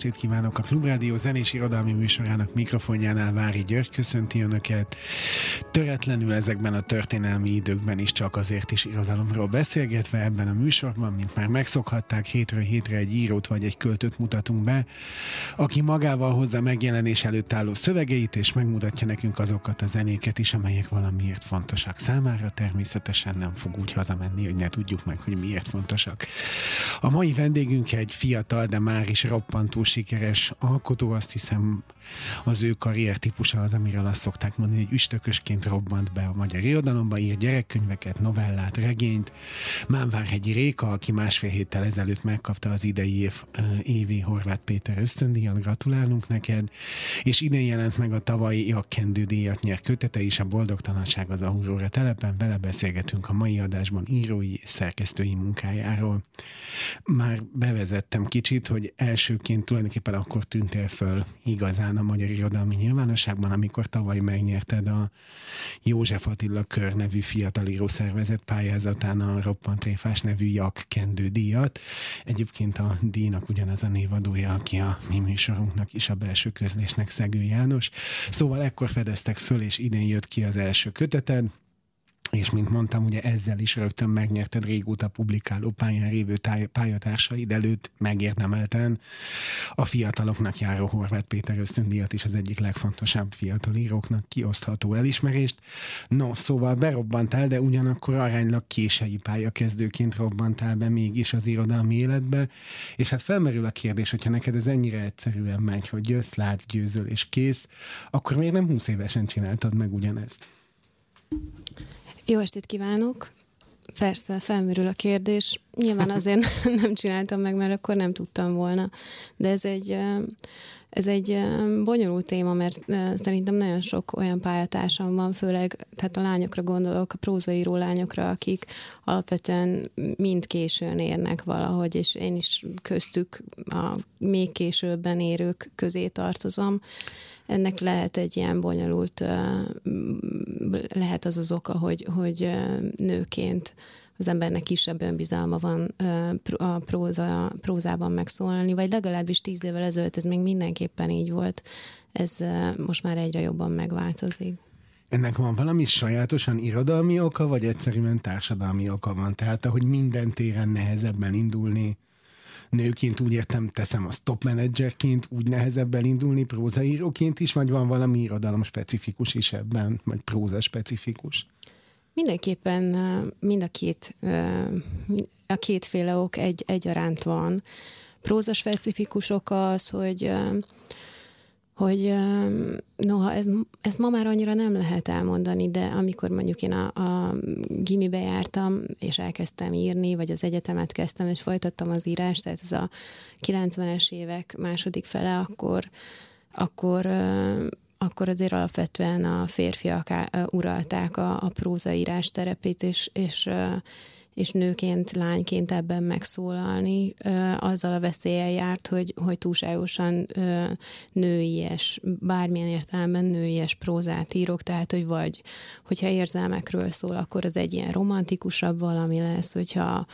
estét kívánok! A Klubrádió zenés irodalmi műsorának mikrofonjánál Vári György köszönti Önöket. Töretlenül ezekben a történelmi időkben is csak azért is irodalomról beszélgetve ebben a műsorban, mint már megszokhatták, hétről hétre egy írót vagy egy költőt mutatunk be, aki magával hozza megjelenés előtt álló szövegeit, és megmutatja nekünk azokat a zenéket is, amelyek valamiért fontosak számára. Természetesen nem fog úgy hazamenni, hogy ne tudjuk meg, hogy miért fontosak. A mai vendégünk egy fiatal, de már is roppantó sikeres alkotó, azt hiszem az ő karrier típusa az, amiről azt szokták mondani, hogy üstökösként robbant be a magyar irodalomba, ír gyerekkönyveket, novellát, regényt. Mánvárhegyi Réka, aki másfél héttel ezelőtt megkapta az idei év, évi Horváth Péter ösztöndíjat, gratulálunk neked, és idén jelent meg a tavalyi Jakkendő díjat nyert kötete is, a Boldogtalanság az Aurora telepen, vele beszélgetünk a mai adásban írói szerkesztői munkájáról. Már bevezettem kicsit, hogy elsőként tulajdonképpen akkor tűntél föl igazán a magyar irodalmi nyilvánosságban, amikor tavaly megnyerted a József Attila Kör nevű fiatalíró szervezet pályázatán a Roppant Tréfás nevű Jak Kendő díjat. Egyébként a díjnak ugyanaz a névadója, aki a mi műsorunknak is a belső közlésnek Szegő János. Szóval ekkor fedeztek föl, és idén jött ki az első köteted, és mint mondtam, ugye ezzel is rögtön megnyerted régóta publikáló pályán révő pályatársaid előtt megérdemelten a fiataloknak járó Horváth Péter ösztöndíjat is az egyik legfontosabb fiatal íróknak kiosztható elismerést. No, szóval berobbantál, de ugyanakkor aránylag késői pályakezdőként robbantál be mégis az irodalmi életbe, és hát felmerül a kérdés, hogyha neked ez ennyire egyszerűen megy, hogy jössz, látsz, győzöl és kész, akkor miért nem 20 évesen csináltad meg ugyanezt? Jó estét kívánok! Persze, felmerül a kérdés. Nyilván azért nem csináltam meg, mert akkor nem tudtam volna. De ez egy, ez egy bonyolult téma, mert szerintem nagyon sok olyan pályatársam van, főleg tehát a lányokra gondolok, a prózaíró lányokra, akik alapvetően mind későn érnek valahogy, és én is köztük a még későbben érők közé tartozom ennek lehet egy ilyen bonyolult, lehet az az oka, hogy, hogy nőként az embernek kisebb önbizalma van a próza, prózában megszólalni, vagy legalábbis tíz évvel ezelőtt ez még mindenképpen így volt. Ez most már egyre jobban megváltozik. Ennek van valami sajátosan irodalmi oka, vagy egyszerűen társadalmi oka van? Tehát, ahogy minden téren nehezebben indulni, nőként úgy értem, teszem azt top menedzserként, úgy nehezebb elindulni prózaíróként is, vagy van valami irodalom specifikus is ebben, vagy próza specifikus? Mindenképpen mind a két, a kétféle ok egy, egyaránt van. Próza specifikus ok az, hogy hogy noha ez, ezt ma már annyira nem lehet elmondani, de amikor mondjuk én a, a gimibe jártam, és elkezdtem írni, vagy az egyetemet kezdtem, és folytattam az írást, tehát ez a 90-es évek második fele, akkor, akkor akkor azért alapvetően a férfiak uralták a, a prózaírás terepét, és, és és nőként, lányként ebben megszólalni, azzal a veszéllyel járt, hogy, hogy túlságosan nőies, bármilyen értelemben nőies prózát írok, tehát, hogy vagy, hogyha érzelmekről szól, akkor az egy ilyen romantikusabb valami lesz, hogyha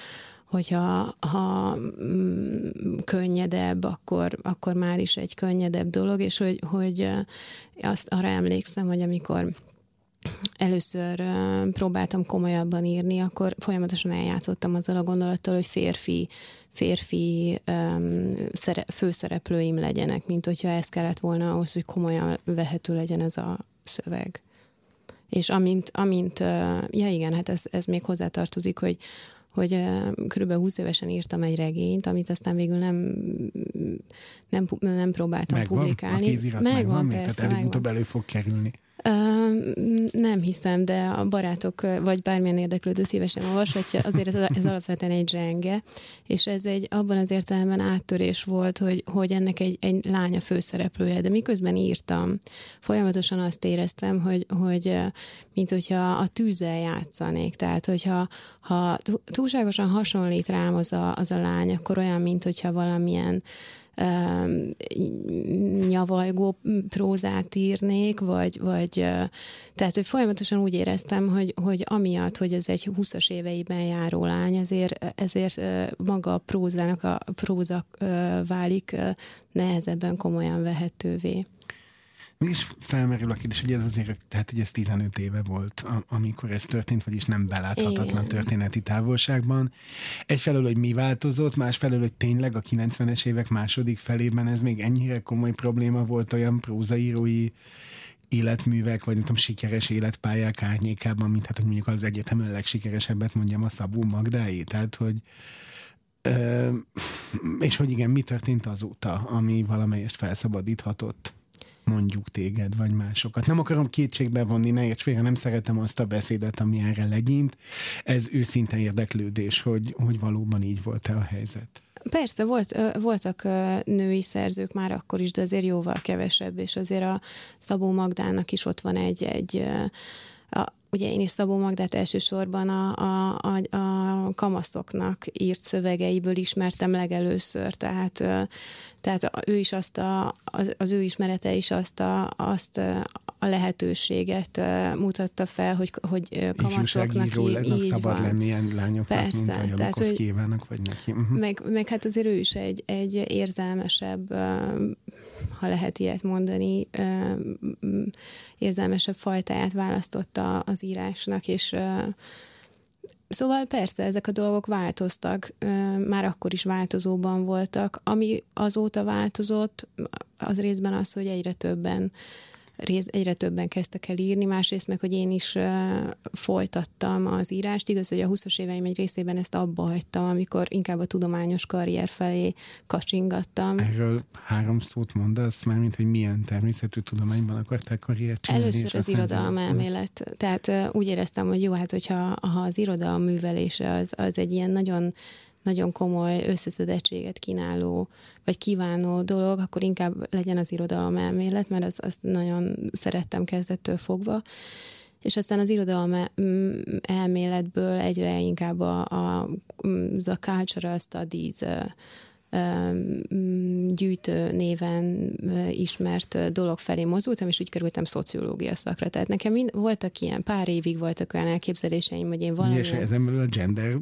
hogyha ha mm, könnyedebb, akkor, akkor már is egy könnyedebb dolog, és hogy, hogy azt arra emlékszem, hogy amikor először próbáltam komolyabban írni, akkor folyamatosan eljátszottam azzal a gondolattal, hogy férfi, férfi um, szere, főszereplőim legyenek, mint hogyha ez kellett volna ahhoz, hogy komolyan vehető legyen ez a szöveg. És amint, amint ja igen, hát ez, ez még hozzátartozik, hogy, hogy körülbelül 20 évesen írtam egy regényt, amit aztán végül nem, nem, nem próbáltam megvan? publikálni. A megvan, megvan persze, tehát előbb-utóbb elő fog kerülni. Nem hiszem, de a barátok, vagy bármilyen érdeklődő szívesen olvashatja, azért ez, ez alapvetően egy zsenge, és ez egy abban az értelemben áttörés volt, hogy, hogy ennek egy, egy lánya főszereplője, de miközben írtam, folyamatosan azt éreztem, hogy, hogy mint hogyha a tűzzel játszanék, tehát hogyha ha túlságosan hasonlít rám az a, az a lány, akkor olyan, mint hogyha valamilyen nyavalgó prózát írnék, vagy, vagy tehát, hogy folyamatosan úgy éreztem, hogy, hogy amiatt, hogy ez egy 20-as éveiben járó lány, ezért, ezért maga a prózának a próza válik nehezebben komolyan vehetővé. Mégis felmerül a kérdés, hogy ez azért, tehát hogy ez 15 éve volt, amikor ez történt, vagyis nem beláthatatlan Igen. történeti távolságban. Egyfelől, hogy mi változott, másfelől, hogy tényleg a 90-es évek második felében ez még ennyire komoly probléma volt olyan prózaírói életművek, vagy nem tudom, sikeres életpályák árnyékában, mint hát, hogy mondjuk az egyetemen legsikeresebbet mondjam a Szabó Magdáé. Tehát, hogy ö, és hogy igen, mi történt azóta, ami valamelyest felszabadíthatott mondjuk téged, vagy másokat. Nem akarom kétségbe vonni, ne érts félre, nem szeretem azt a beszédet, ami erre legyint. Ez őszinte érdeklődés, hogy, hogy valóban így volt-e a helyzet. Persze, volt, voltak női szerzők már akkor is, de azért jóval kevesebb, és azért a Szabó Magdának is ott van egy, egy a, ugye én is Szabó Magdát elsősorban a, a, a, a kamaszoknak írt szövegeiből ismertem legelőször, tehát, tehát ő is azt a, az, az ő ismerete is azt a, azt a lehetőséget mutatta fel, hogy, hogy kamaszoknak így, így szabad van. lenni ilyen lányoknak, Persze, mint a tehát, hogy, kívánnak, vagy neki. Uh-huh. Meg, meg hát azért ő is egy, egy érzelmesebb ha lehet ilyet mondani, érzelmesebb fajtáját választotta az írásnak, és Szóval persze ezek a dolgok változtak, már akkor is változóban voltak. Ami azóta változott, az részben az, hogy egyre többen rész, egyre többen kezdtek el írni, másrészt meg, hogy én is folytattam az írást. Igaz, hogy a 20-as éveim egy részében ezt abba hagytam, amikor inkább a tudományos karrier felé kacsingattam. Erről három szót mondasz, már mint hogy milyen természetű tudományban akartál karriert csinálni? Először az irodalom elmélet. Tehát úgy éreztem, hogy jó, hát hogyha ha az irodalom művelése az, az egy ilyen nagyon nagyon komoly összeszedettséget kínáló, vagy kívánó dolog, akkor inkább legyen az irodalom elmélet, mert azt, azt nagyon szerettem kezdettől fogva. És aztán az irodalom elméletből egyre inkább a, a, a cultural studies gyűjtő néven ismert dolog felé mozdultam, és úgy kerültem szociológia szakra. Tehát nekem mind, voltak ilyen, pár évig voltak olyan elképzeléseim, hogy én valami. És ezen belül a gender...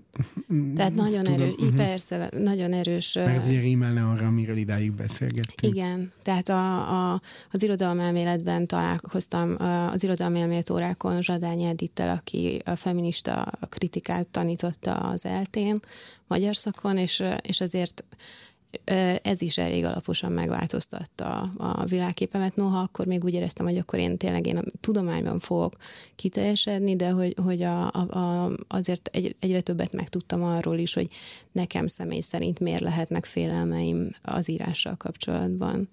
Tehát nagyon erős, uh-huh. persze, nagyon erős. Mert ugye rímelne arra, amiről idáig beszélgettünk. Igen, tehát a, a, az irodalmelméletben találkoztam, az irodalmelmélet órákon Zsadány Edittel, aki a feminista kritikát tanította az eltén, magyar szakon, és, és azért ez is elég alaposan megváltoztatta a világképemet. Noha akkor még úgy éreztem, hogy akkor én tényleg én a tudományban fogok kiteljesedni, de hogy, hogy a, a, a, azért egy, egyre többet megtudtam arról is, hogy nekem személy szerint miért lehetnek félelmeim az írással kapcsolatban.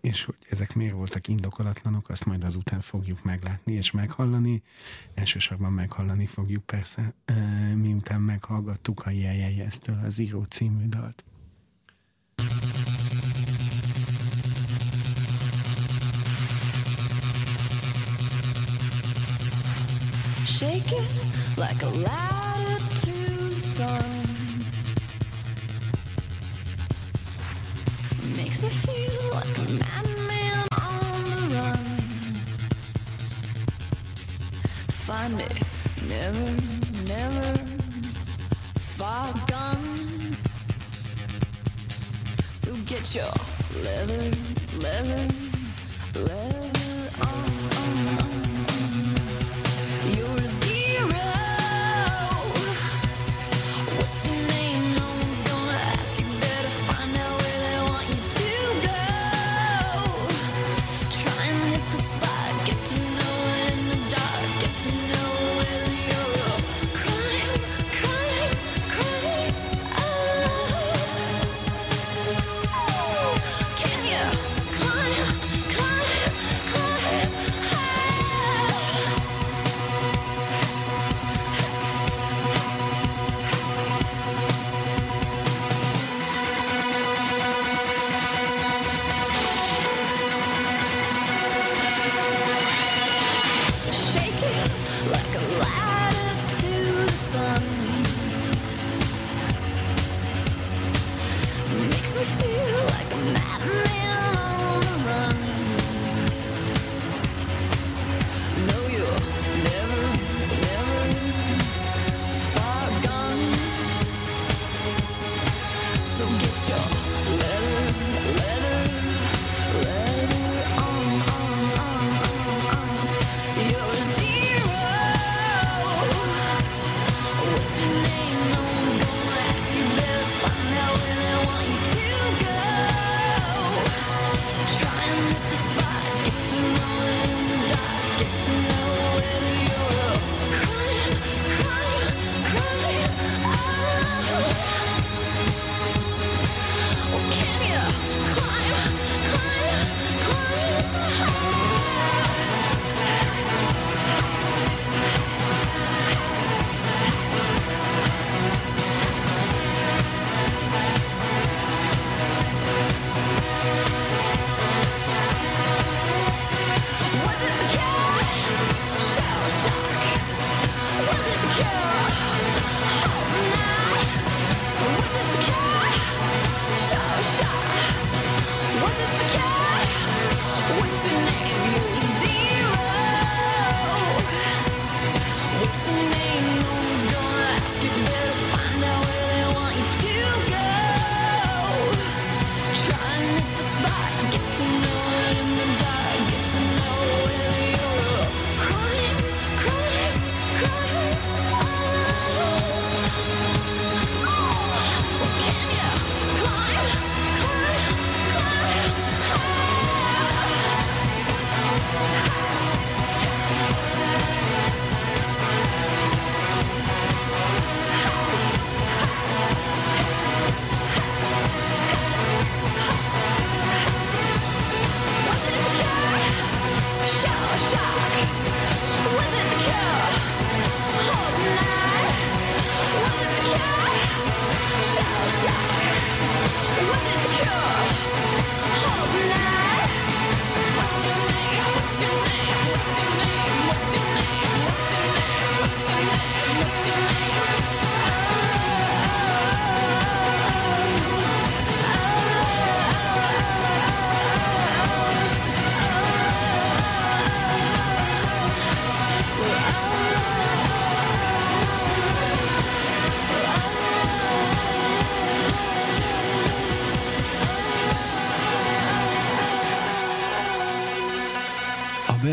És hogy ezek miért voltak indokolatlanok, azt majd azután fogjuk meglátni és meghallani. Elsősorban meghallani fogjuk persze, miután meghallgattuk a Jeljejeztől az író című dalt. Shake it like a ladder to sun. Makes me feel like a madman on the run. Find me, never, never far gone. So get your leather, leather, leather.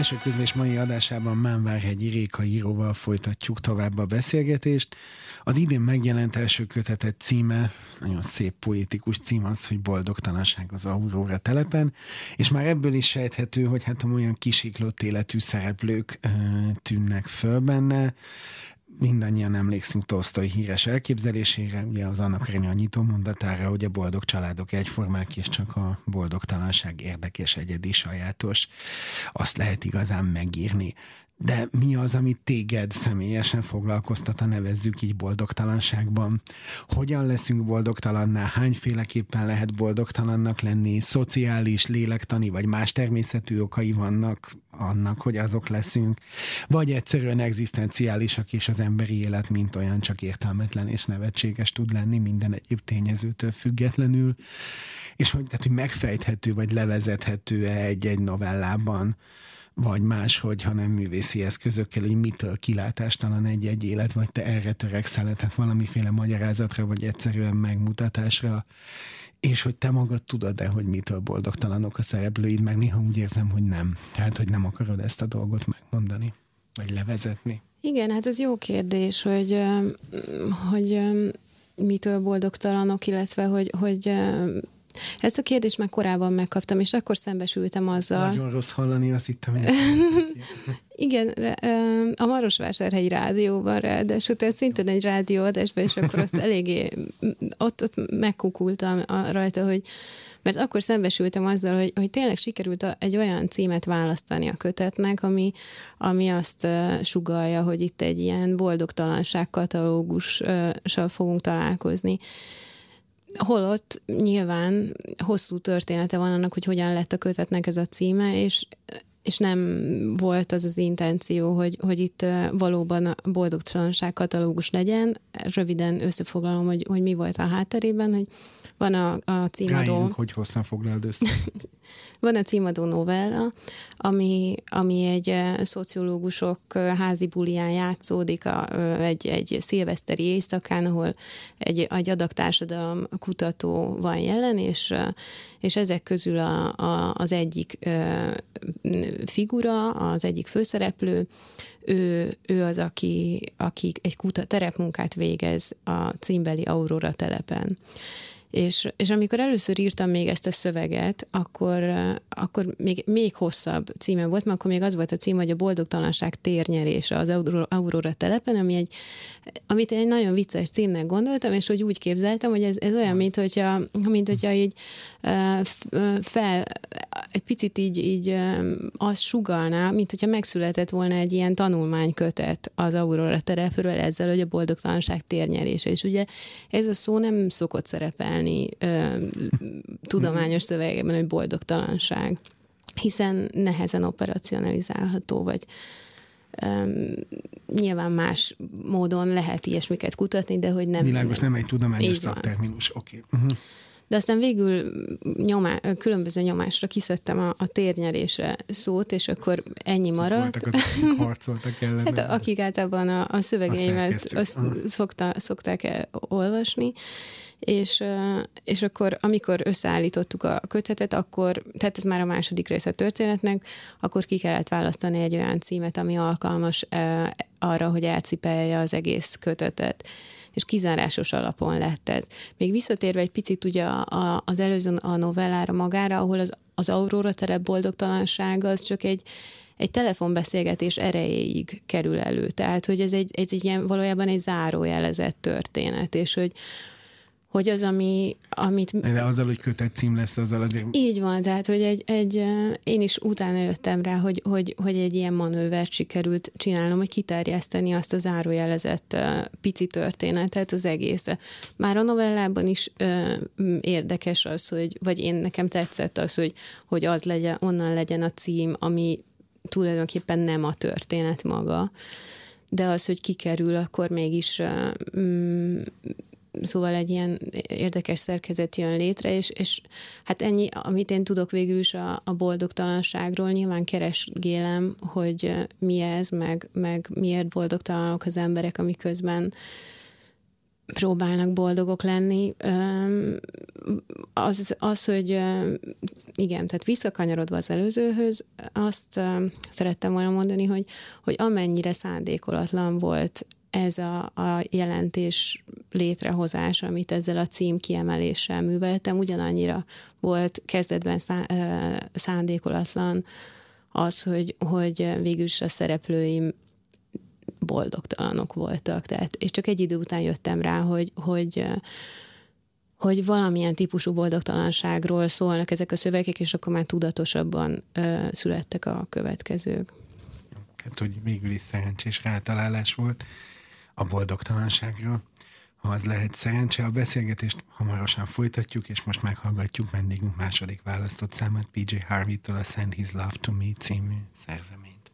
Belső közlés mai adásában Mánvárhegyi Réka íróval folytatjuk tovább a beszélgetést. Az idén megjelent első kötetet címe, nagyon szép poétikus cím az, hogy Boldogtalanság az Aurora telepen, és már ebből is sejthető, hogy hát olyan kisiklott életű szereplők tűnnek föl benne, mindannyian emlékszünk Tolstoy híres elképzelésére, ugye az annak a nyitó mondatára, hogy a boldog családok egyformák, és csak a boldogtalanság érdekes, egyedi, sajátos. Azt lehet igazán megírni de mi az, amit téged személyesen foglalkoztat, a nevezzük így boldogtalanságban? Hogyan leszünk boldogtalanná? Hányféleképpen lehet boldogtalannak lenni? Szociális, lélektani vagy más természetű okai vannak annak, hogy azok leszünk? Vagy egyszerűen egzisztenciálisak, és az emberi élet mint olyan csak értelmetlen és nevetséges tud lenni minden egyéb tényezőtől függetlenül? És hogy, tehát, hogy megfejthető vagy levezethető-e egy-egy novellában? Vagy más, hogyha nem művészi eszközökkel, hogy mitől kilátástalan egy-egy élet, vagy te erre törekszel, tehát valamiféle magyarázatra, vagy egyszerűen megmutatásra, és hogy te magad tudod-e, hogy mitől boldogtalanok a szereplőid, meg néha úgy érzem, hogy nem. Tehát, hogy nem akarod ezt a dolgot megmondani, vagy levezetni. Igen, hát ez jó kérdés, hogy, hogy mitől boldogtalanok, illetve hogy, hogy ezt a kérdést már korábban megkaptam, és akkor szembesültem azzal. Nagyon rossz hallani, azt hittem. Igen, a Marosvásárhelyi rádióban ráadásul, tehát szintén egy rádióadásban, és akkor ott eléggé, ott, ott megkukultam rajta, hogy mert akkor szembesültem azzal, hogy, hogy tényleg sikerült egy olyan címet választani a kötetnek, ami, ami azt sugalja, hogy itt egy ilyen boldogtalanság katalógussal fogunk találkozni holott nyilván hosszú története van annak, hogy hogyan lett a kötetnek ez a címe, és és nem volt az az intenció, hogy, hogy itt valóban a boldogtalanság katalógus legyen. Röviden összefoglalom, hogy, hogy mi volt a hátterében, hogy van a, a címadó... Rájunk, hogy hosszan foglald össze. van a címadó novella, ami, ami egy szociológusok házi bulián játszódik a, egy, egy szilveszteri éjszakán, ahol egy, egy adagtársadalom kutató van jelen, és, és ezek közül a, a, az egyik figura, az egyik főszereplő, ő, ő az, aki, aki egy kuta, terepmunkát végez a címbeli Aurora telepen. És, és amikor először írtam még ezt a szöveget, akkor, akkor még, még hosszabb címe volt, mert akkor még az volt a cím, hogy a boldogtalanság térnyerése az Aurora telepen, ami egy, amit egy nagyon vicces címnek gondoltam, és hogy úgy képzeltem, hogy ez, ez olyan, mint hogyha, mint hogyha így fel, egy picit így, így azt sugalná, mint hogyha megszületett volna egy ilyen tanulmánykötet az Aurora terepről ezzel, hogy a boldogtalanság térnyerése. És ugye ez a szó nem szokott szerepelni ö, tudományos szövegében, hogy boldogtalanság, hiszen nehezen operacionalizálható, vagy Um, nyilván más módon lehet ilyesmiket kutatni, de hogy nem... Világos, nem, nem egy tudományos szakterminus, oké. Okay. Uh-huh de aztán végül nyomá, különböző nyomásra kiszedtem a, a térnyerésre szót, és akkor ennyi maradt. Voltak azok, akik harcoltak ellene. Hát akik általában a, a szövegeimet azt szokta, szokták el olvasni, és, és akkor, amikor összeállítottuk a kötetet, akkor, tehát ez már a második része a történetnek, akkor ki kellett választani egy olyan címet, ami alkalmas arra, hogy elcipelje az egész kötetet és kizárásos alapon lett ez. Még visszatérve egy picit ugye a, a, az előző a novellára magára, ahol az, az Aurora terep boldogtalansága az csak egy, egy telefonbeszélgetés erejéig kerül elő. Tehát, hogy ez egy, ez egy ilyen, valójában egy zárójelezett történet, és hogy, hogy az, ami, amit... De azzal, hogy kötett cím lesz, azzal azért... Így van, tehát, hogy egy, egy én is utána jöttem rá, hogy, hogy, hogy egy ilyen manővert sikerült csinálnom, hogy kiterjeszteni azt az árójelezett pici történetet az egészre. Már a novellában is ö, érdekes az, hogy, vagy én nekem tetszett az, hogy, hogy az legyen, onnan legyen a cím, ami tulajdonképpen nem a történet maga, de az, hogy kikerül, akkor mégis mm, szóval egy ilyen érdekes szerkezet jön létre, és, és hát ennyi, amit én tudok végül is a, a boldogtalanságról, nyilván keresgélem, hogy mi ez, meg, meg miért boldogtalanok az emberek, amiközben próbálnak boldogok lenni. Az, az, hogy igen, tehát visszakanyarodva az előzőhöz, azt szerettem volna mondani, hogy, hogy amennyire szándékolatlan volt ez a, a jelentés létrehozása, amit ezzel a cím kiemeléssel műveltem, ugyanannyira volt kezdetben szá, szándékolatlan az, hogy, hogy végül is a szereplőim boldogtalanok voltak. Tehát, és csak egy idő után jöttem rá, hogy, hogy hogy valamilyen típusú boldogtalanságról szólnak ezek a szövegek, és akkor már tudatosabban ö, születtek a következők. Hát, hogy végül is szerencsés rátalálás volt a boldogtalanságra. Ha az lehet szerencse, a beszélgetést hamarosan folytatjuk, és most meghallgatjuk vendégünk második választott számát PJ Harvey-től a Send His Love to Me című szerzeményt.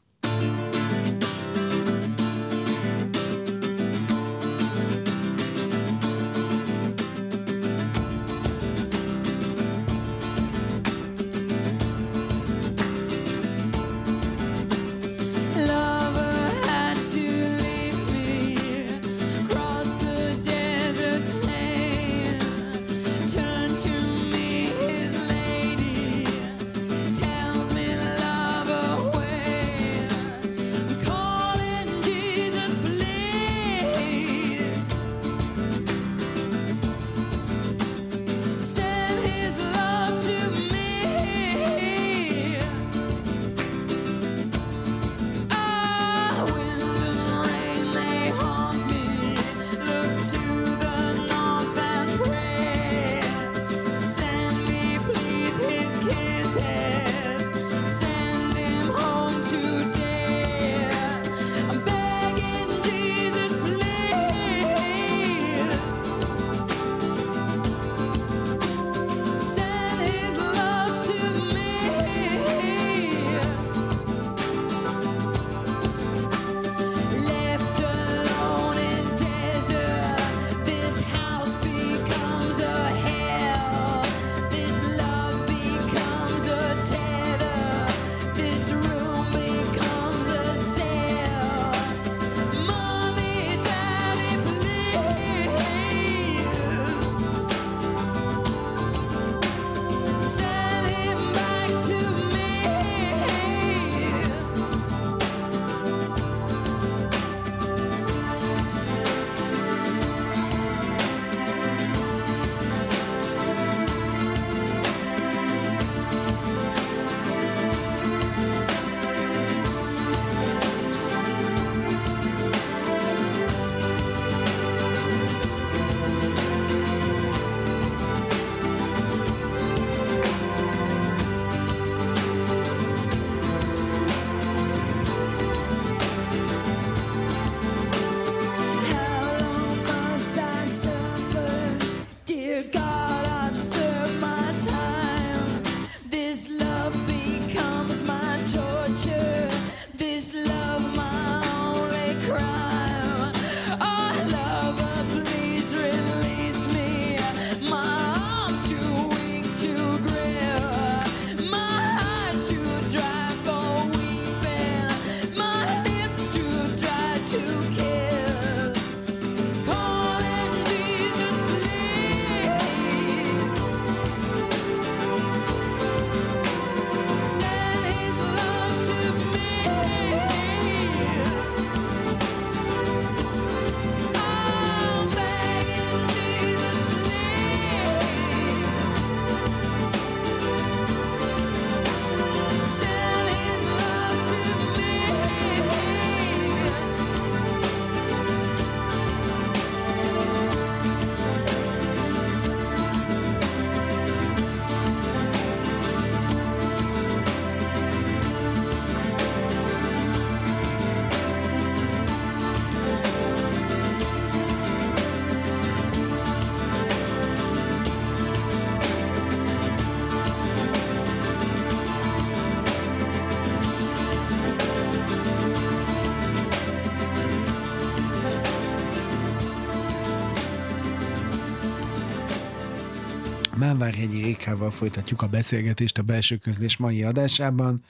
Mávárhegyi Rékával folytatjuk a beszélgetést a belső közlés mai adásában.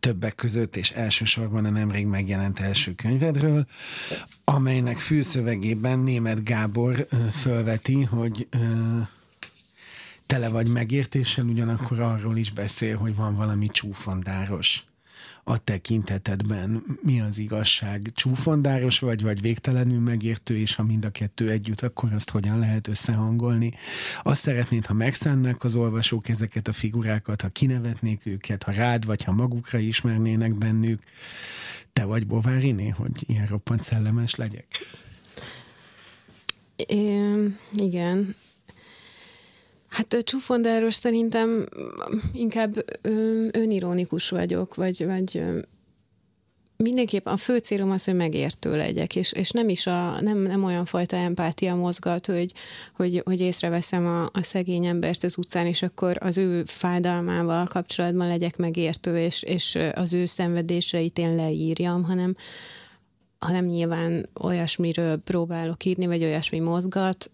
Többek között és elsősorban a nemrég megjelent első könyvedről, amelynek főszövegében német Gábor fölveti, hogy tele vagy megértéssel, ugyanakkor arról is beszél, hogy van valami csúfondáros a tekintetedben mi az igazság? Csúfondáros vagy, vagy végtelenül megértő, és ha mind a kettő együtt, akkor azt hogyan lehet összehangolni? Azt szeretnéd, ha megszánnák az olvasók ezeket a figurákat, ha kinevetnék őket, ha rád vagy ha magukra ismernének bennük, te vagy Bováriné, hogy ilyen roppant szellemes legyek? É, igen, Hát csúfondáros szerintem inkább önironikus vagyok, vagy, vagy mindenképp a fő célom az, hogy megértő legyek, és, és nem is a, nem, nem olyan fajta empátia mozgat, hogy, hogy, hogy észreveszem a, a szegény embert az utcán, és akkor az ő fájdalmával kapcsolatban legyek megértő, és, és az ő szenvedéseit én leírjam, hanem, hanem nyilván olyasmiről próbálok írni, vagy olyasmi mozgat,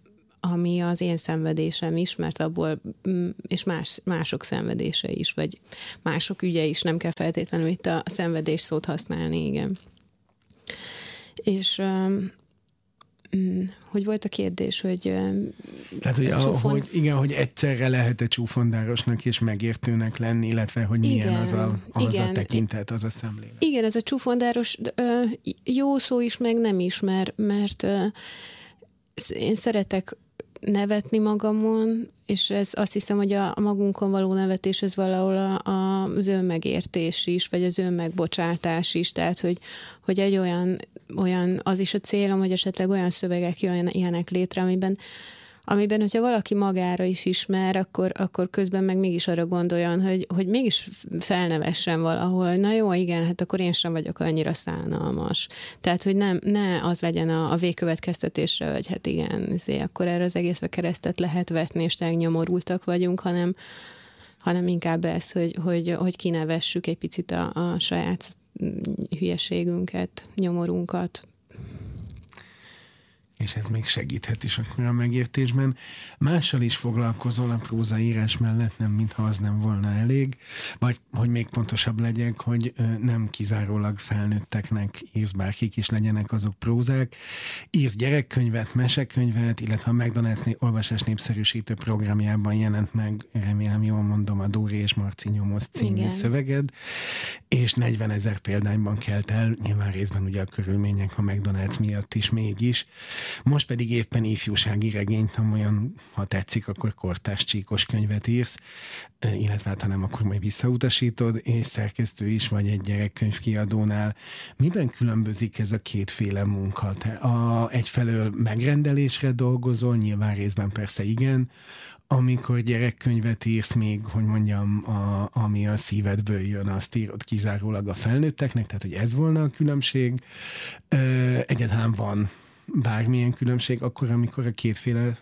ami az én szenvedésem is, mert abból, mm, és más, mások szenvedése is, vagy mások ügye is, nem kell feltétlenül itt a szenvedés szót használni, igen. És mm, hogy volt a kérdés, hogy... Tehát, hogy, csúfon... hogy igen, hogy egyszerre lehet-e csúfondárosnak és megértőnek lenni, illetve hogy milyen igen, az, a, az igen. a tekintet, az a szemlélet. Igen, ez a csúfondáros jó szó is, meg nem is, mert, mert én szeretek nevetni magamon, és ez azt hiszem, hogy a, a magunkon való nevetés ez valahol a, a, az önmegértés is, vagy az önmegbocsátás is, tehát hogy, hogy egy olyan, olyan, az is a célom, hogy esetleg olyan szövegek jöjjenek létre, amiben amiben, hogyha valaki magára is ismer, akkor, akkor közben meg mégis arra gondoljon, hogy, hogy mégis felnevessen valahol, na jó, igen, hát akkor én sem vagyok annyira szánalmas. Tehát, hogy nem, ne az legyen a, a végkövetkeztetésre, hogy hát igen, zé, akkor erre az egészre keresztet lehet vetni, és nyomorultak vagyunk, hanem, hanem inkább ez, hogy, hogy, hogy kinevessük egy picit a, a saját hülyeségünket, nyomorunkat, és ez még segíthet is akkor a megértésben. Mással is foglalkozol a prózaírás mellett, nem mintha az nem volna elég, vagy hogy még pontosabb legyek, hogy nem kizárólag felnőtteknek írsz bárkik is legyenek azok prózák. Írsz gyerekkönyvet, mesekönyvet, illetve a McDonald's olvasás népszerűsítő programjában jelent meg, remélem jól mondom, a Dóri és Marci Nyomoz című Igen. szöveged, és 40 ezer példányban kelt el, nyilván részben ugye a körülmények a McDonald's miatt is mégis. Most pedig éppen ifjúsági regényt, olyan, ha tetszik, akkor kortás csíkos könyvet írsz, illetve hát ha nem, akkor majd visszautasítod, és szerkesztő is vagy egy gyerekkönyv kiadónál. Miben különbözik ez a kétféle munka? Te a, egyfelől megrendelésre dolgozol, nyilván részben persze igen, amikor gyerekkönyvet írsz még, hogy mondjam, a, ami a szívedből jön, azt írod kizárólag a felnőtteknek, tehát hogy ez volna a különbség. Ö, egyáltalán van bármilyen különbség akkor, amikor a kétféle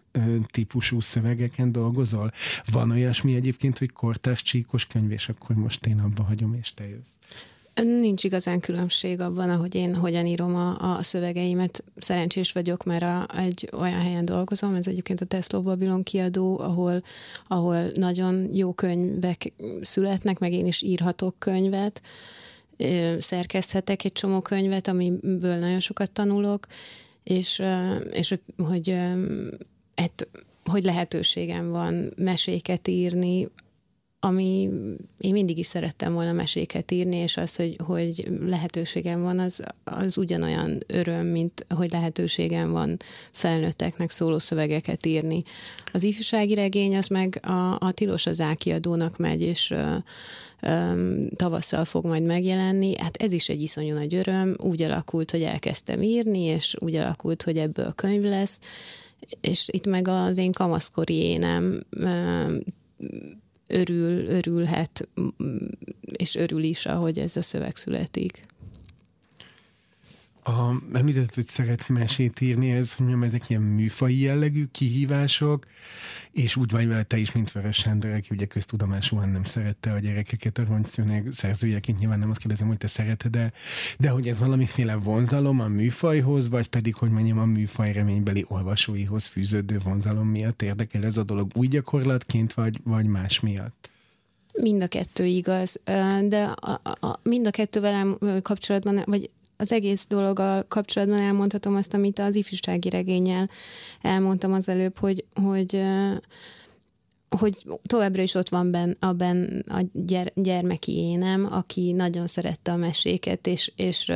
típusú szövegeken dolgozol? Van olyasmi egyébként, hogy kortárs csíkos könyv, és akkor most én abba hagyom, és te jössz? Nincs igazán különbség abban, ahogy én hogyan írom a, a szövegeimet. Szerencsés vagyok, mert a, egy olyan helyen dolgozom, ez egyébként a Tesla Babylon kiadó, ahol, ahol nagyon jó könyvek születnek, meg én is írhatok könyvet, szerkeszthetek egy csomó könyvet, amiből nagyon sokat tanulok, és, és hogy, hát, hogy lehetőségem van meséket írni, ami én mindig is szerettem volna meséket írni, és az, hogy, hogy lehetőségem van, az, az ugyanolyan öröm, mint hogy lehetőségem van felnőtteknek szóló szövegeket írni. Az ifjúsági regény az meg a, a Tilos az Ákiadónak megy, és tavasszal fog majd megjelenni. Hát ez is egy iszonyú nagy öröm. Úgy alakult, hogy elkezdtem írni, és úgy alakult, hogy ebből könyv lesz, és itt meg az én kamaszkori énem örül, örülhet, és örül is, ahogy ez a szöveg születik. A, említett, hogy szeret mesét írni, ez, hogy mondjam, ezek ilyen műfai jellegű kihívások, és úgy vagy vele te is, mint Vörös Sándor, aki ugye köztudomásúan nem szerette a gyerekeket a rongyszőnyeg szerzőjeként, nyilván nem azt kérdezem, hogy te szereted de, de hogy ez valamiféle vonzalom a műfajhoz, vagy pedig, hogy mondjam, a műfaj reménybeli olvasóihoz fűződő vonzalom miatt érdekel ez a dolog új gyakorlatként, vagy, vagy más miatt? Mind a kettő igaz, de a, a, mind a kettő velem kapcsolatban, vagy az egész dologgal kapcsolatban elmondhatom azt, amit az ifjúsági regényel elmondtam az előbb, hogy, hogy hogy továbbra is ott van ben, a, ben, a gyere, gyermeki énem, aki nagyon szerette a meséket, és, és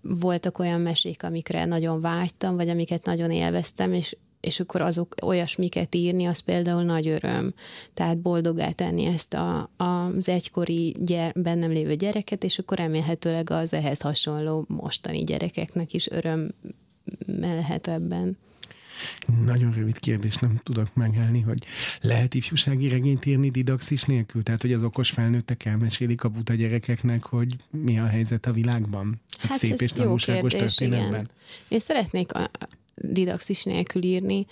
voltak olyan mesék, amikre nagyon vágytam, vagy amiket nagyon élveztem, és, és akkor azok olyasmiket írni, az például nagy öröm. Tehát boldogá tenni ezt a, az egykori gyere, bennem lévő gyereket, és akkor remélhetőleg az ehhez hasonló mostani gyerekeknek is öröm lehet ebben. Nagyon rövid kérdés, nem tudok megállni, hogy lehet ifjúsági regényt írni didaxis nélkül? Tehát, hogy az okos felnőttek elmesélik a buta gyerekeknek, hogy mi a helyzet a világban? Hát, hát szép és tanulságos történetben. Én szeretnék didaxis nélkül írni,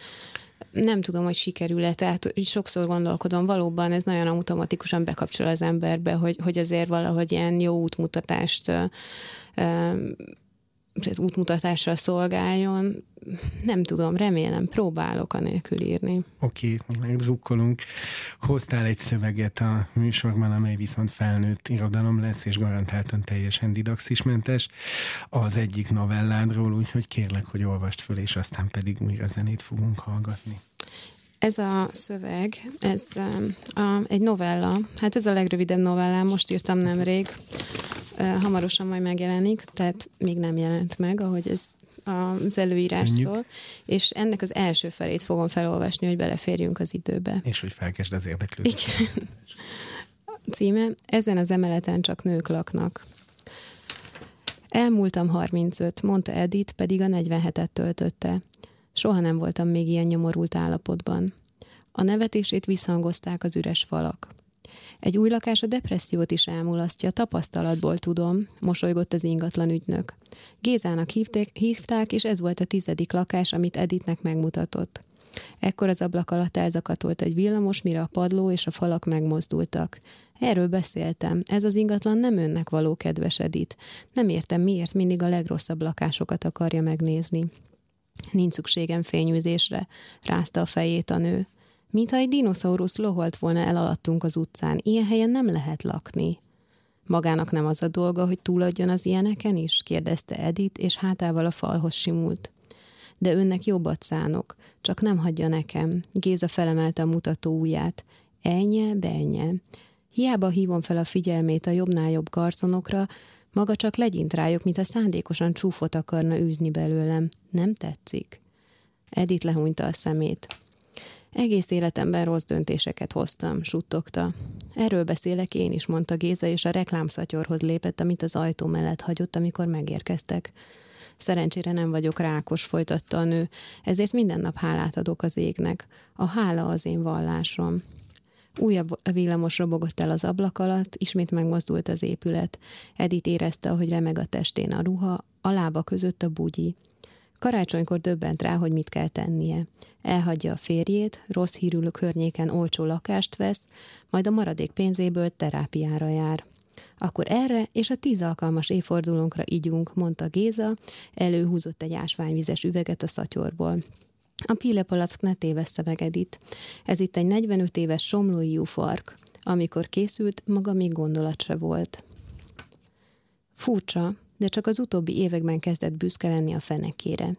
nem tudom, hogy sikerül-e, tehát sokszor gondolkodom, valóban ez nagyon automatikusan bekapcsol az emberbe, hogy, hogy azért valahogy ilyen jó útmutatást útmutatásra szolgáljon. Nem tudom, remélem, próbálok a nélkül írni. Oké, okay, megdrukkolunk. Hoztál egy szöveget a műsorban, amely viszont felnőtt irodalom lesz, és garantáltan teljesen didaxismentes az egyik novelládról, úgyhogy kérlek, hogy olvast föl, és aztán pedig újra zenét fogunk hallgatni. Ez a szöveg, ez a, egy novella, hát ez a legrövidebb novellám, most írtam nemrég, hamarosan majd megjelenik, tehát még nem jelent meg, ahogy ez az előírás szól, és ennek az első felét fogom felolvasni, hogy beleférjünk az időbe. És hogy felkezd az érdeklődést. Igen. Címe, ezen az emeleten csak nők laknak. Elmúltam 35, mondta Edith, pedig a 47-et töltötte. Soha nem voltam még ilyen nyomorult állapotban. A nevetését visszhangozták az üres falak. Egy új lakás a depressziót is elmulasztja, tapasztalatból tudom, mosolygott az ingatlan ügynök. Gézának hívták, hívták, és ez volt a tizedik lakás, amit Editnek megmutatott. Ekkor az ablak alatt elzakatolt egy villamos, mire a padló és a falak megmozdultak. Erről beszéltem. Ez az ingatlan nem önnek való, kedves Edit. Nem értem, miért mindig a legrosszabb lakásokat akarja megnézni. Nincs szükségem fényűzésre, rázta a fejét a nő. Mintha egy dinoszaurusz loholt volna el alattunk az utcán. Ilyen helyen nem lehet lakni. Magának nem az a dolga, hogy túladjon az ilyeneken is? kérdezte Edith, és hátával a falhoz simult. De önnek jobbat szánok, csak nem hagyja nekem. Géza felemelte a mutató ujját. Elnye, benye. Hiába hívom fel a figyelmét a jobbnál jobb karconokra, maga csak legyint rájuk, mint a szándékosan csúfot akarna űzni belőlem. Nem tetszik? Edith lehúnyta a szemét. Egész életemben rossz döntéseket hoztam, suttogta. Erről beszélek én is, mondta Géza, és a reklámszatyorhoz lépett, amit az ajtó mellett hagyott, amikor megérkeztek. Szerencsére nem vagyok rákos, folytatta a nő, ezért minden nap hálát adok az égnek. A hála az én vallásom. Újabb villamos robogott el az ablak alatt, ismét megmozdult az épület. Edith érezte, hogy remeg a testén a ruha, a lába között a bugyi. Karácsonykor döbbent rá, hogy mit kell tennie. Elhagyja a férjét, rossz hírülő környéken olcsó lakást vesz, majd a maradék pénzéből terápiára jár. Akkor erre és a tíz alkalmas évfordulónkra ígyunk, mondta Géza, előhúzott egy ásványvizes üveget a szatyorból. A pílepalack ne téveszte meg Edit. Ez itt egy 45 éves somlói fark. Amikor készült, maga még gondolat se volt. Furcsa, de csak az utóbbi években kezdett büszke lenni a fenekére.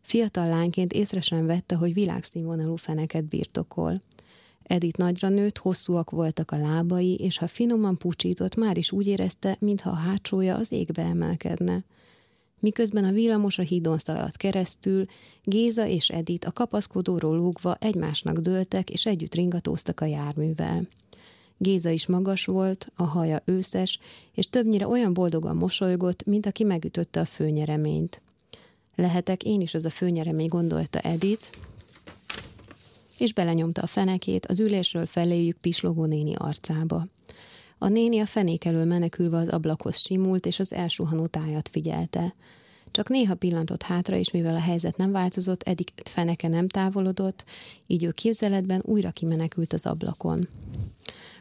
Fiatal lányként észre sem vette, hogy világszínvonalú feneket birtokol. Edith nagyra nőtt, hosszúak voltak a lábai, és ha finoman pucsított, már is úgy érezte, mintha a hátsója az égbe emelkedne. Miközben a villamos a hídon szaladt keresztül, Géza és Edith a kapaszkodóról lógva egymásnak dőltek, és együtt ringatóztak a járművel. Géza is magas volt, a haja őszes, és többnyire olyan boldogan mosolygott, mint aki megütötte a főnyereményt. Lehetek én is az a főnyeremény, gondolta Edith, és belenyomta a fenekét az ülésről feléjük pislogó néni arcába. A néni a fenék elől menekülve az ablakhoz simult, és az elsuhanó tájat figyelte. Csak néha pillantott hátra, és mivel a helyzet nem változott, eddig feneke nem távolodott, így ő képzeletben újra kimenekült az ablakon.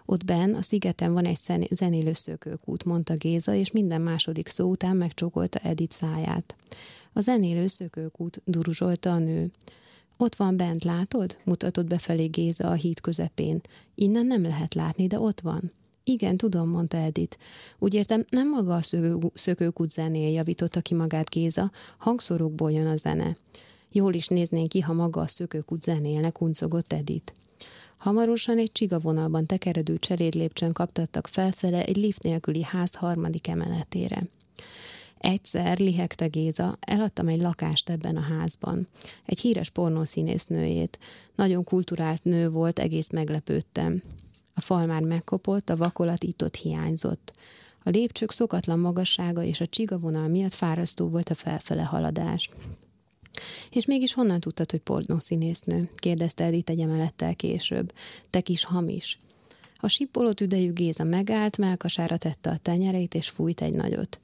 Ott benn a szigeten van egy zenélő szökőkút, mondta Géza, és minden második szó után megcsókolta Edith száját. A zenélő szökőkút, duruzsolta a nő. Ott van bent, látod? mutatott befelé Géza a híd közepén. Innen nem lehet látni, de ott van. Igen, tudom, mondta Edith. Úgy értem, nem maga a szökőkút zenéje javította ki magát Géza, hangszorokból jön a zene. Jól is néznénk ki, ha maga a szökőkút zenélnek, uncogott Edith. Hamarosan egy csigavonalban tekeredő cselédlépcsőn kaptattak felfele egy lift nélküli ház harmadik emeletére. Egyszer, lihegte Géza, eladtam egy lakást ebben a házban. Egy híres pornószínésznőjét. Nagyon kulturált nő volt, egész meglepődtem. A fal már megkopott, a vakolat itt-ott hiányzott. A lépcsők szokatlan magassága és a csigavonal miatt fárasztó volt a felfele haladás. És mégis honnan tudtad, hogy pornószínésznő? kérdezte Edith egy emelettel később. Te kis hamis. A sipoló tüdejű Géza megállt, melkasára tette a tenyereit, és fújt egy nagyot.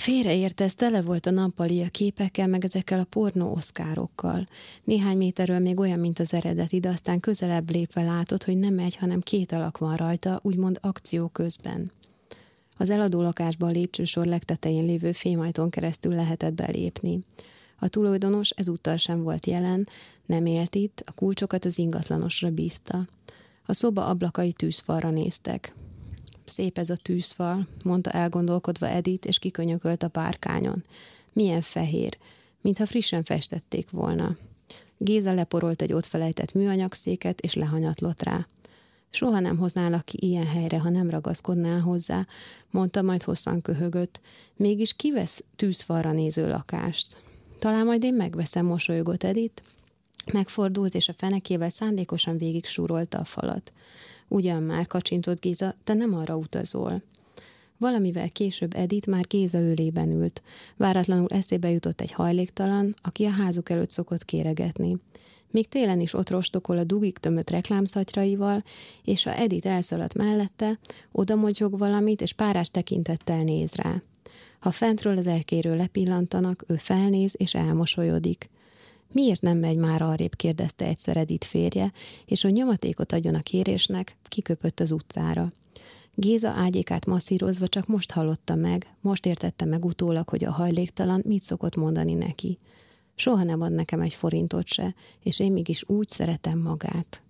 Félreérte, ez tele volt a nappali a képekkel, meg ezekkel a pornó oszkárokkal. Néhány méterről még olyan, mint az eredeti, de aztán közelebb lépve látott, hogy nem egy, hanem két alak van rajta, úgymond akció közben. Az eladó lakásban a lépcsősor legtetején lévő fémajton keresztül lehetett belépni. A tulajdonos ezúttal sem volt jelen, nem élt itt, a kulcsokat az ingatlanosra bízta. A szoba ablakai tűzfalra néztek. Szép ez a tűzfal, mondta elgondolkodva Edith, és kikönyökölt a párkányon. Milyen fehér, mintha frissen festették volna. Géza leporolt egy ott felejtett műanyagszéket, és lehanyatlott rá. Soha nem hoználak ki ilyen helyre, ha nem ragaszkodnál hozzá, mondta, majd hosszan köhögött. Mégis kivesz tűzfalra néző lakást. Talán majd én megveszem, mosolygott Edith. Megfordult, és a fenekével szándékosan végig súrolta a falat. Ugyan már, kacsintott Géza, te nem arra utazol. Valamivel később Edith már Géza ölében ült. Váratlanul eszébe jutott egy hajléktalan, aki a házuk előtt szokott kéregetni. Még télen is ott rostokol a dugik tömött reklámszatyraival, és ha Edith elszaladt mellette, oda motyog valamit, és párás tekintettel néz rá. Ha fentről az elkérő lepillantanak, ő felnéz és elmosolyodik. Miért nem megy már arrébb, kérdezte egyszer Edith férje, és hogy nyomatékot adjon a kérésnek, kiköpött az utcára. Géza ágyékát masszírozva csak most hallotta meg, most értette meg utólag, hogy a hajléktalan mit szokott mondani neki. Soha nem ad nekem egy forintot se, és én mégis úgy szeretem magát.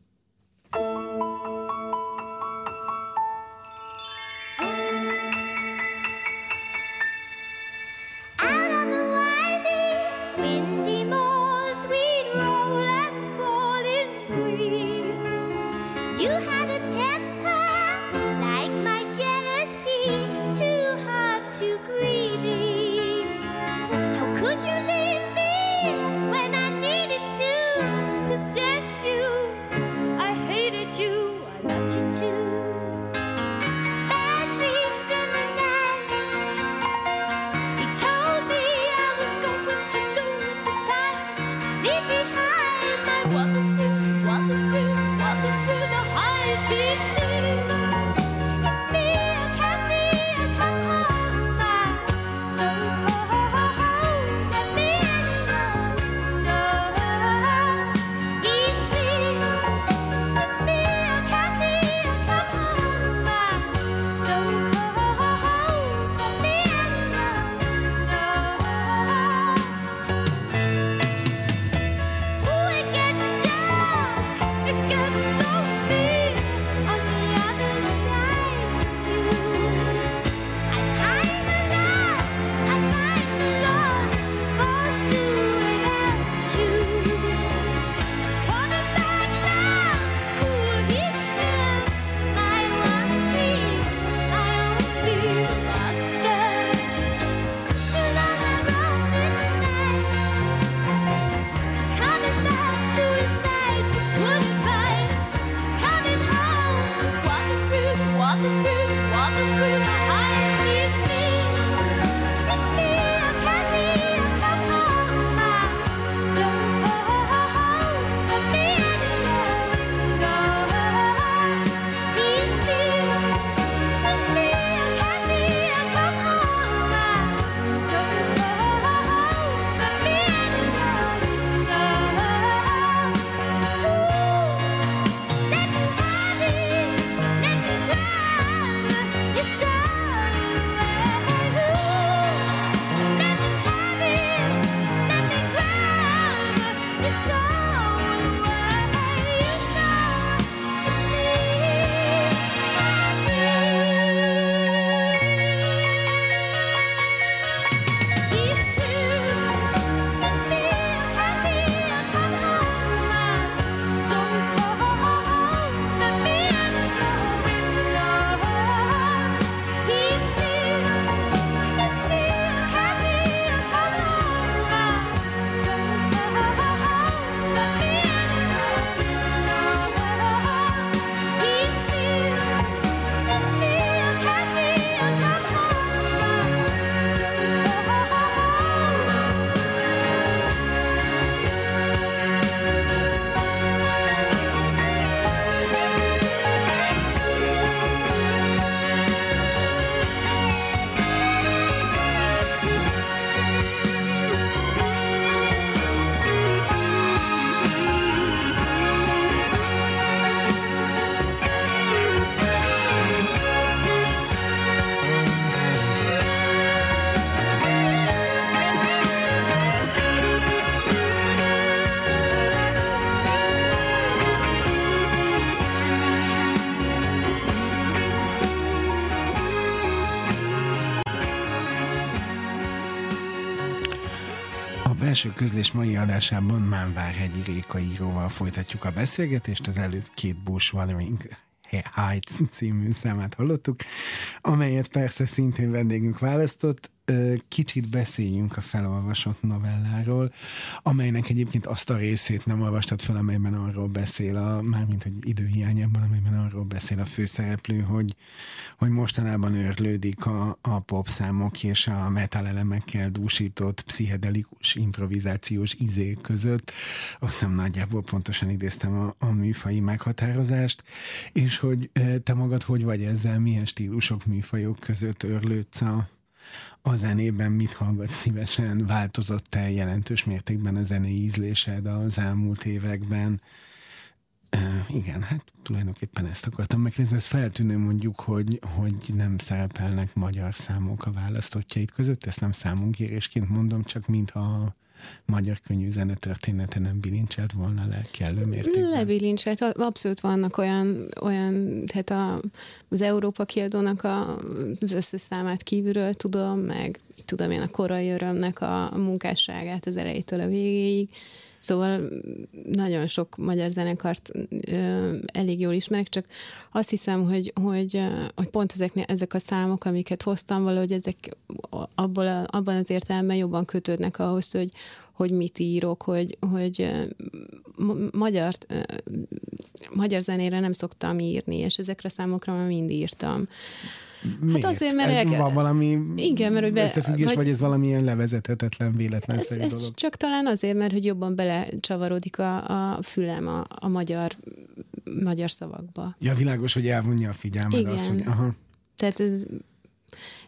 Belső közlés mai adásában Mánvárhegyi Réka íróval folytatjuk a beszélgetést. Az előbb két Bush Wuthering Heights című számát hallottuk, amelyet persze szintén vendégünk választott kicsit beszéljünk a felolvasott novelláról, amelynek egyébként azt a részét nem olvastad fel, amelyben arról beszél, a, mármint hogy időhiányában, amelyben arról beszél a főszereplő, hogy, hogy mostanában őrlődik a, a popszámok és a metal elemekkel dúsított pszichedelikus improvizációs izé között. Azt hiszem nagyjából pontosan idéztem a, a műfai meghatározást, és hogy te magad hogy vagy ezzel, milyen stílusok, műfajok között őrlődsz a, a zenében mit hallgat szívesen? Változott-e jelentős mértékben a zenei ízlésed az elmúlt években? Uh, igen, hát tulajdonképpen ezt akartam megkérdezni. Ez feltűnő mondjuk, hogy, hogy nem szerepelnek magyar számok a választottjait között. Ezt nem számunkérésként mondom, csak mintha magyar könnyű zene története nem bilincselt volna le kellő mértékben? Lebilincselt, abszolút vannak olyan, olyan tehát a, az Európa kiadónak a, az összes kívülről tudom, meg tudom én a korai örömnek a munkásságát az elejétől a végéig, Szóval nagyon sok magyar zenekart ö, elég jól ismerek, csak azt hiszem, hogy, hogy, hogy pont ezek, ezek a számok, amiket hoztam, valahogy ezek abból a, abban az értelemben jobban kötődnek ahhoz, hogy, hogy mit írok, hogy, hogy magyar, magyar zenére nem szoktam írni, és ezekre a számokra már mind írtam. Miért? Hát azért, mert... El... Van valami igen, mert, hogy be, összefüggés, vagy, vagy ez valamilyen levezethetetlen véletlen ez, ez dolog? csak talán azért, mert hogy jobban belecsavarodik a, a fülem a, a magyar, magyar szavakba. Ja, világos, hogy elvonja a figyelmet. Igen. Az, hogy, aha. Tehát ez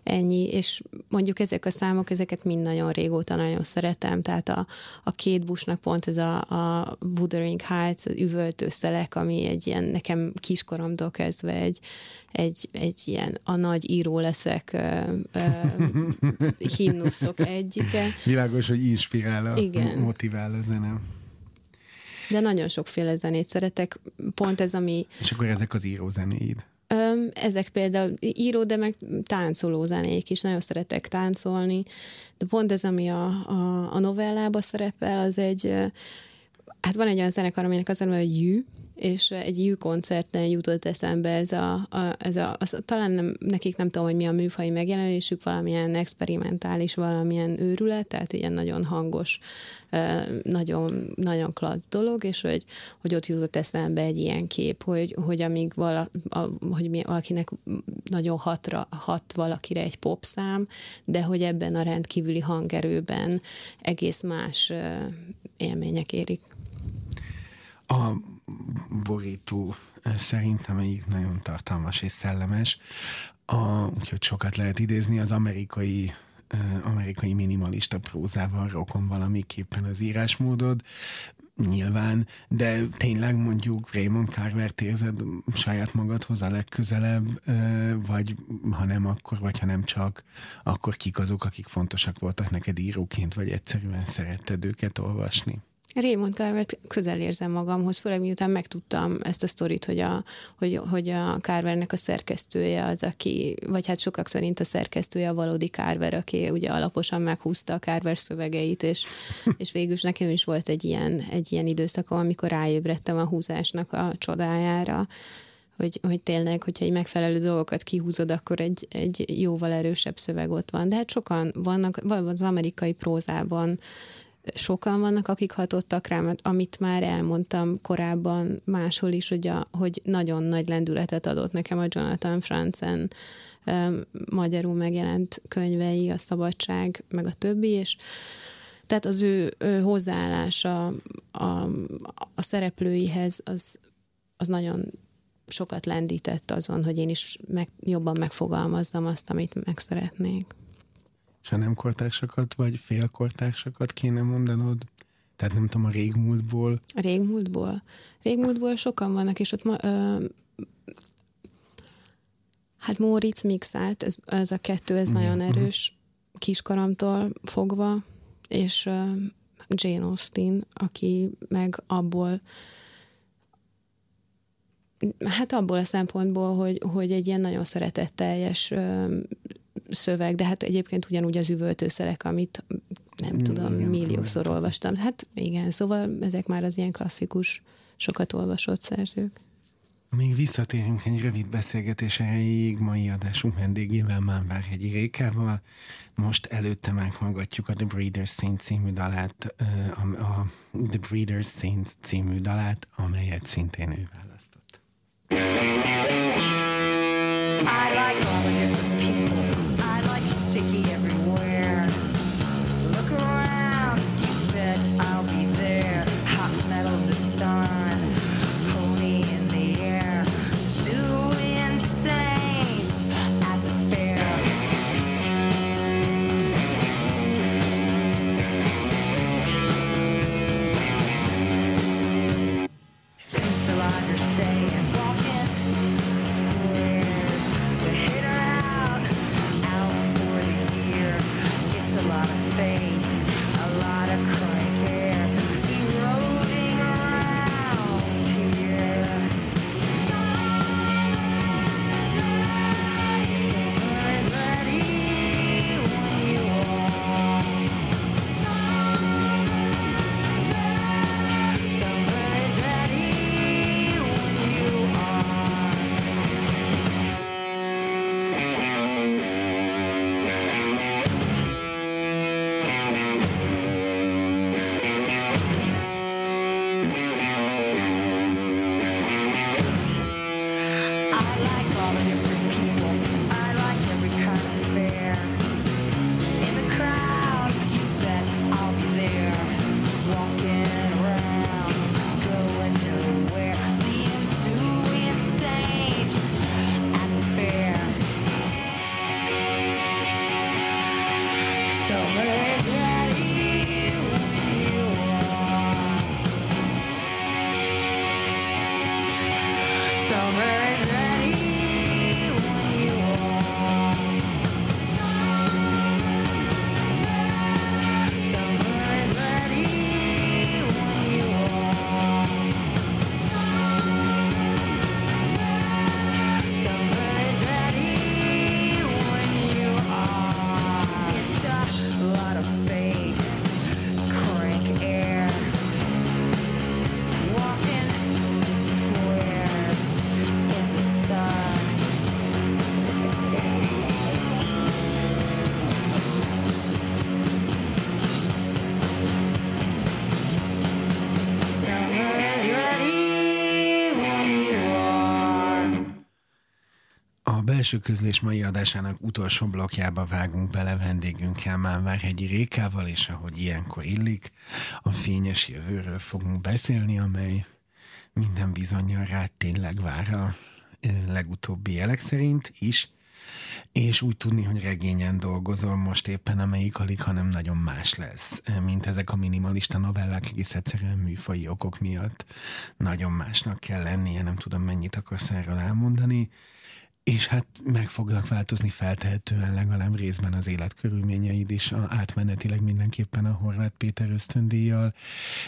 ennyi, és mondjuk ezek a számok, ezeket mind nagyon régóta nagyon szeretem, tehát a, a két busnak pont ez a, a Wuthering Heights, az üvöltőszelek, ami egy ilyen, nekem kiskoromtól kezdve egy, egy, egy ilyen a nagy író leszek ö, ö, himnuszok egyike. Világos, hogy inspirál, a, Igen. motivál a zene. De nagyon sokféle zenét szeretek. Pont ez, ami... És akkor ezek az író zenéid? Ezek például író, de meg táncoló zenék is, nagyon szeretek táncolni. De pont ez, ami a, a, a novellába szerepel, az egy, hát van egy olyan zenekar, aminek az a hogy You, és egy U koncerten jutott eszembe ez a, a, ez a az, talán nem, nekik nem tudom, hogy mi a műfai megjelenésük, valamilyen experimentális, valamilyen őrület, tehát ilyen nagyon hangos, nagyon, nagyon klassz dolog, és hogy, hogy ott jutott eszembe egy ilyen kép, hogy, hogy amíg vala, a, hogy mi, valakinek nagyon hatra, hat valakire egy popszám, de hogy ebben a rendkívüli hangerőben egész más élmények érik. A borító szerintem egyik nagyon tartalmas és szellemes, a, úgyhogy sokat lehet idézni az amerikai amerikai minimalista prózával rokon valamiképpen az írásmódod, nyilván, de tényleg mondjuk Raymond Carver érzed saját magadhoz a legközelebb, vagy ha nem akkor, vagy ha nem csak, akkor kik azok, akik fontosak voltak neked íróként, vagy egyszerűen szeretted őket olvasni? Raymond Carvert közel érzem magamhoz, főleg miután megtudtam ezt a sztorit, hogy a, hogy, hogy a Carvernek a szerkesztője az, aki, vagy hát sokak szerint a szerkesztője a valódi Carver, aki ugye alaposan meghúzta a Carver szövegeit, és, és végül is nekem is volt egy ilyen, egy ilyen időszakom, amikor ráébredtem a húzásnak a csodájára, hogy, hogy tényleg, hogyha egy megfelelő dolgokat kihúzod, akkor egy, egy jóval erősebb szöveg ott van. De hát sokan vannak, az amerikai prózában sokan vannak, akik hatottak rám, amit már elmondtam korábban máshol is, hogy, a, hogy nagyon nagy lendületet adott nekem a Jonathan Franzen magyarul megjelent könyvei, a Szabadság, meg a többi, és tehát az ő, ő hozzáállása a, a szereplőihez az, az nagyon sokat lendített azon, hogy én is meg, jobban megfogalmazzam azt, amit meg szeretnék. És a nem kortársakat, vagy félkortársakat kéne mondanod? Tehát nem tudom, a régmúltból. A régmúltból? Régmúltból sokan vannak, és ott ma, ö, hát Móricz mixált, ez, ez a kettő, ez nagyon uh-huh. erős kiskoromtól fogva, és ö, Jane Austen, aki meg abból hát abból a szempontból, hogy, hogy egy ilyen nagyon szeretetteljes szöveg, de hát egyébként ugyanúgy az üvöltőszerek, amit nem tudom, igen. milliószor olvastam. Hát igen, szóval ezek már az ilyen klasszikus, sokat olvasott szerzők. Még visszatérünk egy rövid beszélgetés erejéig mai adásunk vendégével, Mánvárhegyi Rékával. Most előtte meghallgatjuk a The Breeders Saint című dalát, a, a The Breeders Saint című dalát, amelyet szintén ő választott. I like all the different people. Belső közlés mai adásának utolsó blokkjába vágunk bele vendégünkkel Mánvárhegyi Rékával, és ahogy ilyenkor illik, a fényes jövőről fogunk beszélni, amely minden bizonyal rád tényleg vár a legutóbbi jelek szerint is, és úgy tudni, hogy regényen dolgozol most éppen, amelyik alig, hanem nagyon más lesz, mint ezek a minimalista novellák, egész egyszerűen műfai okok miatt. Nagyon másnak kell lennie, nem tudom mennyit akarsz erről elmondani, és hát meg fognak változni feltehetően legalább részben az életkörülményeid is, a, átmenetileg mindenképpen a Horváth Péter ösztöndíjjal.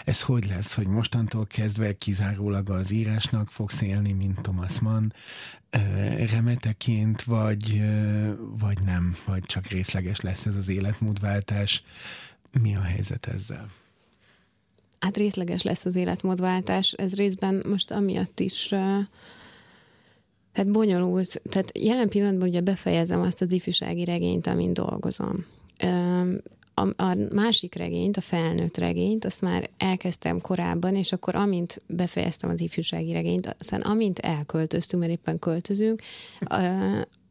Ez hogy lesz, hogy mostantól kezdve kizárólag az írásnak fogsz élni, mint Thomas Mann, remeteként, vagy, vagy nem, vagy csak részleges lesz ez az életmódváltás. Mi a helyzet ezzel? Hát részleges lesz az életmódváltás. Ez részben most amiatt is tehát bonyolult. Tehát jelen pillanatban ugye befejezem azt az ifjúsági regényt, amin dolgozom. A, a másik regényt, a felnőtt regényt, azt már elkezdtem korábban, és akkor amint befejeztem az ifjúsági regényt, aztán amint elköltöztünk, mert éppen költözünk,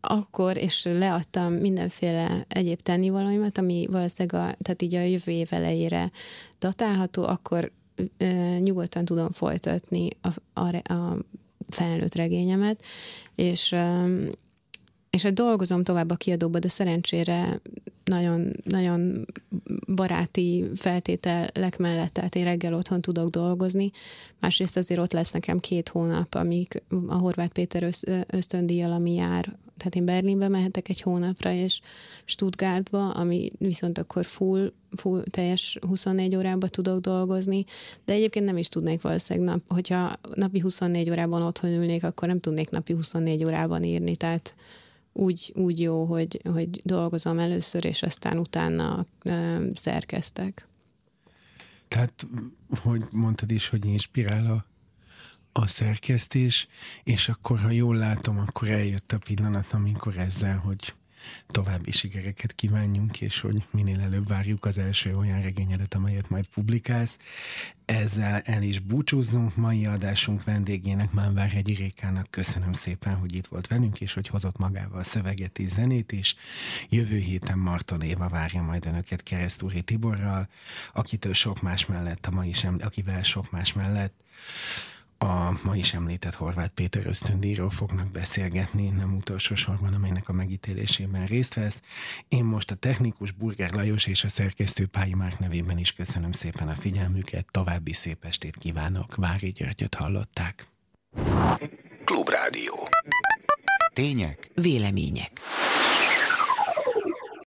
akkor, és leadtam mindenféle egyéb tennivalóimat, ami valószínűleg a, tehát így a jövő év elejére datálható, akkor nyugodtan tudom folytatni a, a, a felnőtt regényemet, és és hát dolgozom tovább a kiadóba, de szerencsére nagyon, nagyon baráti feltételek mellett, tehát én reggel otthon tudok dolgozni. Másrészt azért ott lesz nekem két hónap, amíg a Horváth Péter ösztöndíjjal, ami jár. Tehát én Berlinbe mehetek egy hónapra, és Stuttgartba, ami viszont akkor full, full teljes 24 órában tudok dolgozni, de egyébként nem is tudnék valószínűleg, nap, hogyha napi 24 órában otthon ülnék, akkor nem tudnék napi 24 órában írni, tehát úgy, úgy jó, hogy, hogy dolgozom először, és aztán utána ö, szerkeztek. Tehát, hogy mondtad is, hogy inspirál a, a szerkesztés, és akkor, ha jól látom, akkor eljött a pillanat, amikor ezzel, hogy további sikereket kívánjunk, és hogy minél előbb várjuk az első olyan regényedet, amelyet majd publikálsz. Ezzel el is búcsúzzunk. Mai adásunk vendégének, Mánvárhegyi Rékának köszönöm szépen, hogy itt volt velünk, és hogy hozott magával szöveget és zenét is. Jövő héten Marton Éva várja majd önöket Keresztúri Tiborral, akitől sok más mellett, a mai sem, akivel sok más mellett a ma is említett Horváth Péter ösztöndíjról fognak beszélgetni, nem utolsó sorban, amelynek a megítélésében részt vesz. Én most a technikus Burger Lajos és a szerkesztő Pályi Márk nevében is köszönöm szépen a figyelmüket, további szép estét kívánok, Vári Györgyöt hallották. Klubrádió. Tények. Vélemények.